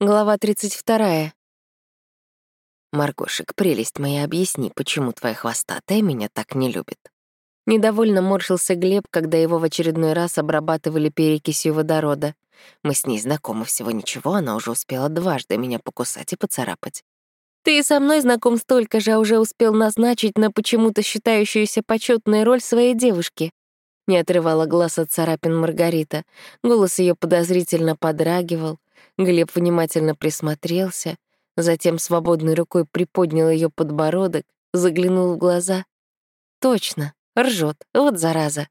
Глава 32. «Маргошек, прелесть моя, объясни, почему твоя хвостатая меня так не любит?» Недовольно морщился Глеб, когда его в очередной раз обрабатывали перекисью водорода. Мы с ней знакомы всего ничего, она уже успела дважды меня покусать и поцарапать. «Ты и со мной знаком столько же, а уже успел назначить на почему-то считающуюся почетную роль своей девушки», не отрывала глаз от царапин Маргарита. Голос ее подозрительно подрагивал. Глеб внимательно присмотрелся, затем свободной рукой приподнял ее подбородок, заглянул в глаза. Точно, ржет, вот зараза.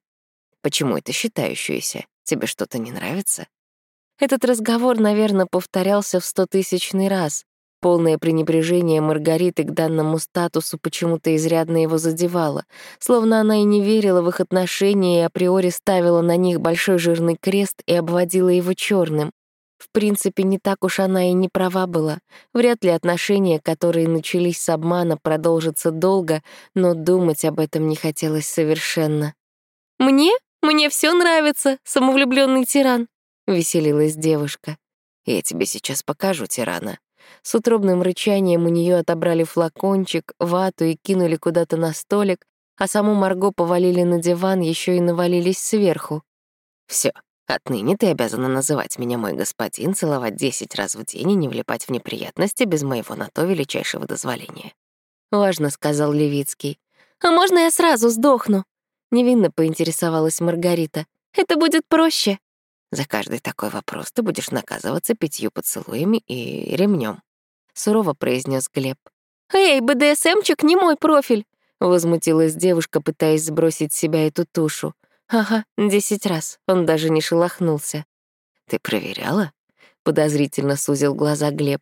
Почему это считающееся? Тебе что-то не нравится? Этот разговор, наверное, повторялся в стотысячный раз. Полное пренебрежение Маргариты к данному статусу почему-то изрядно его задевало, словно она и не верила в их отношения и априори ставила на них большой жирный крест и обводила его черным. В принципе, не так уж она и не права была. Вряд ли отношения, которые начались с обмана, продолжатся долго, но думать об этом не хотелось совершенно. «Мне? Мне все нравится, самовлюбленный тиран», — веселилась девушка. «Я тебе сейчас покажу тирана». С утробным рычанием у нее отобрали флакончик, вату и кинули куда-то на столик, а саму Марго повалили на диван, еще и навалились сверху. Все, Отныне ты обязана называть меня мой господин, целовать десять раз в день и не влипать в неприятности без моего на то величайшего дозволения. Важно, сказал Левицкий. А можно я сразу сдохну? Невинно поинтересовалась Маргарита. Это будет проще. За каждый такой вопрос ты будешь наказываться пятью поцелуями и ремнем. Сурово произнес Глеб. «Эй, БДСМчик не мой профиль!» Возмутилась девушка, пытаясь сбросить с себя эту тушу. Ага, десять раз. Он даже не шелохнулся. Ты проверяла? Подозрительно сузил глаза Глеб.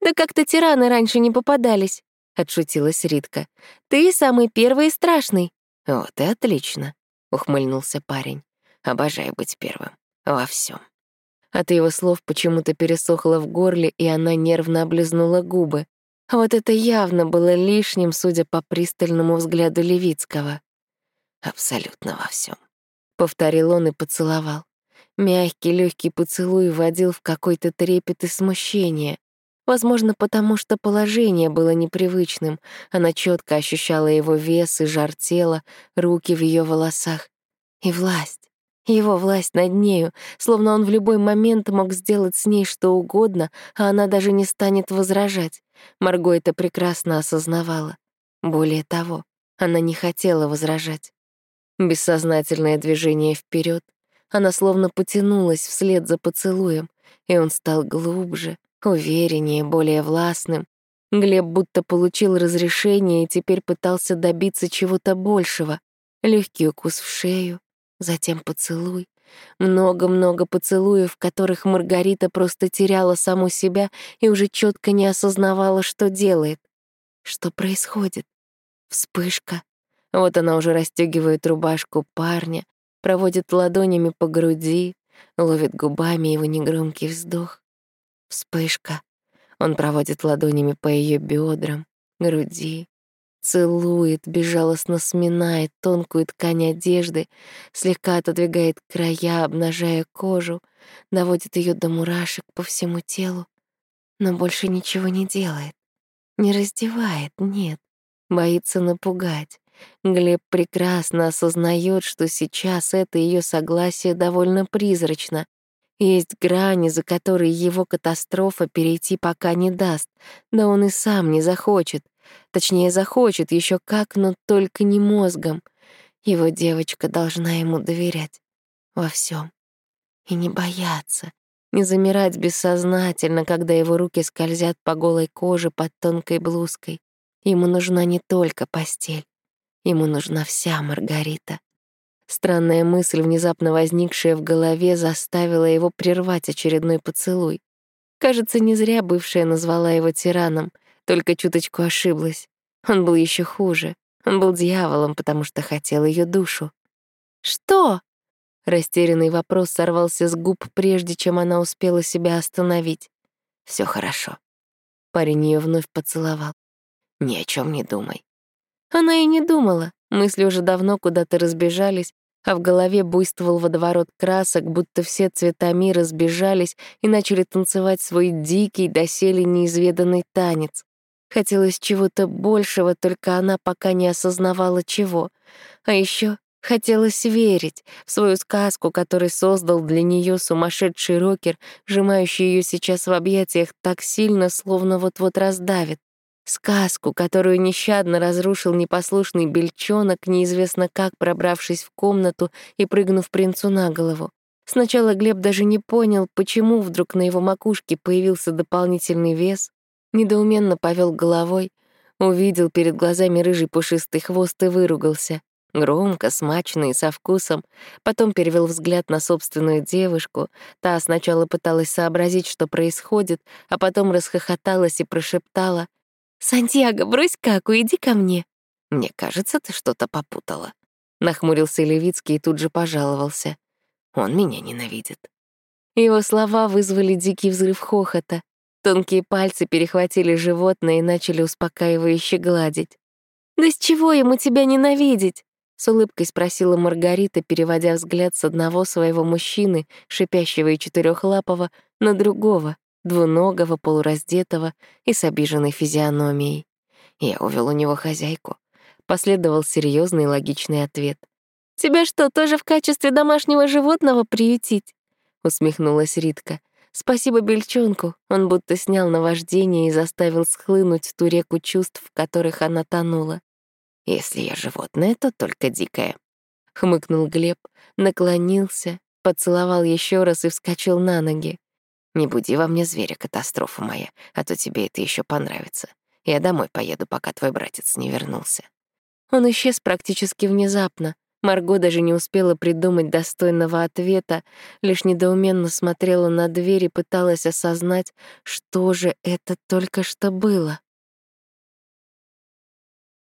Да как-то тираны раньше не попадались, отшутилась Ритка. Ты самый первый и страшный. Вот и отлично, ухмыльнулся парень. Обожаю быть первым. Во всем. От его слов почему-то пересохло в горле, и она нервно облизнула губы. Вот это явно было лишним, судя по пристальному взгляду Левицкого. Абсолютно во всем повторил он и поцеловал. Мягкий, легкий поцелуй вводил в какой-то трепет и смущение. Возможно, потому что положение было непривычным. Она четко ощущала его вес и жар тела, руки в ее волосах. И власть. Его власть над нею, словно он в любой момент мог сделать с ней что угодно, а она даже не станет возражать. Марго это прекрасно осознавала. Более того, она не хотела возражать. Бессознательное движение вперед, она словно потянулась вслед за поцелуем, и он стал глубже, увереннее, более властным. Глеб будто получил разрешение и теперь пытался добиться чего-то большего. Легкий укус в шею, затем поцелуй. Много-много поцелуев, в которых Маргарита просто теряла саму себя и уже четко не осознавала, что делает. Что происходит? Вспышка, вот она уже расстегивает рубашку парня, проводит ладонями по груди, ловит губами его негромкий вздох. Вспышка. Он проводит ладонями по ее бедрам, груди, целует, безжалостно сминает тонкую ткань одежды, слегка отодвигает края, обнажая кожу, доводит ее до мурашек по всему телу, но больше ничего не делает. Не раздевает, нет, боится напугать. Глеб прекрасно осознает, что сейчас это ее согласие довольно призрачно. Есть грани, за которые его катастрофа перейти пока не даст, да он и сам не захочет. Точнее, захочет еще как, но только не мозгом. Его девочка должна ему доверять во всем И не бояться, не замирать бессознательно, когда его руки скользят по голой коже под тонкой блузкой. Ему нужна не только постель. Ему нужна вся Маргарита. Странная мысль, внезапно возникшая в голове, заставила его прервать очередной поцелуй. Кажется, не зря бывшая назвала его тираном, только чуточку ошиблась. Он был еще хуже. Он был дьяволом, потому что хотел ее душу. «Что?» Растерянный вопрос сорвался с губ, прежде чем она успела себя остановить. Все хорошо». Парень ее вновь поцеловал. «Ни о чем не думай. Она и не думала. Мысли уже давно куда-то разбежались. а в голове буйствовал водоворот красок, будто все цвета мира сбежались и начали танцевать свой дикий, доселе неизведанный танец. Хотелось чего-то большего, только она пока не осознавала чего. А еще хотелось верить в свою сказку, которую создал для нее сумасшедший рокер, сжимающий ее сейчас в объятиях так сильно, словно вот-вот раздавит. Сказку, которую нещадно разрушил непослушный бельчонок, неизвестно как пробравшись в комнату и прыгнув принцу на голову. Сначала Глеб даже не понял, почему вдруг на его макушке появился дополнительный вес, недоуменно повел головой, увидел перед глазами рыжий пушистый хвост и выругался. Громко, смачно и со вкусом. Потом перевел взгляд на собственную девушку. Та сначала пыталась сообразить, что происходит, а потом расхохоталась и прошептала — «Сантьяго, брось каку, иди ко мне». «Мне кажется, ты что-то попутала». Нахмурился Левицкий и тут же пожаловался. «Он меня ненавидит». Его слова вызвали дикий взрыв хохота. Тонкие пальцы перехватили животное и начали успокаивающе гладить. «Да с чего ему тебя ненавидеть?» — с улыбкой спросила Маргарита, переводя взгляд с одного своего мужчины, шипящего и четырехлапого, на другого, двуногого, полураздетого и с обиженной физиономией. Я увел у него хозяйку. Последовал серьезный и логичный ответ. «Тебя что, тоже в качестве домашнего животного приютить?» — усмехнулась Ритка. «Спасибо бельчонку, он будто снял наваждение и заставил схлынуть ту реку чувств, в которых она тонула. Если я животное, то только дикое». Хмыкнул Глеб, наклонился, поцеловал еще раз и вскочил на ноги. Не буди во мне зверя, катастрофа моя, а то тебе это еще понравится. Я домой поеду, пока твой братец не вернулся». Он исчез практически внезапно. Марго даже не успела придумать достойного ответа, лишь недоуменно смотрела на дверь и пыталась осознать, что же это только что было.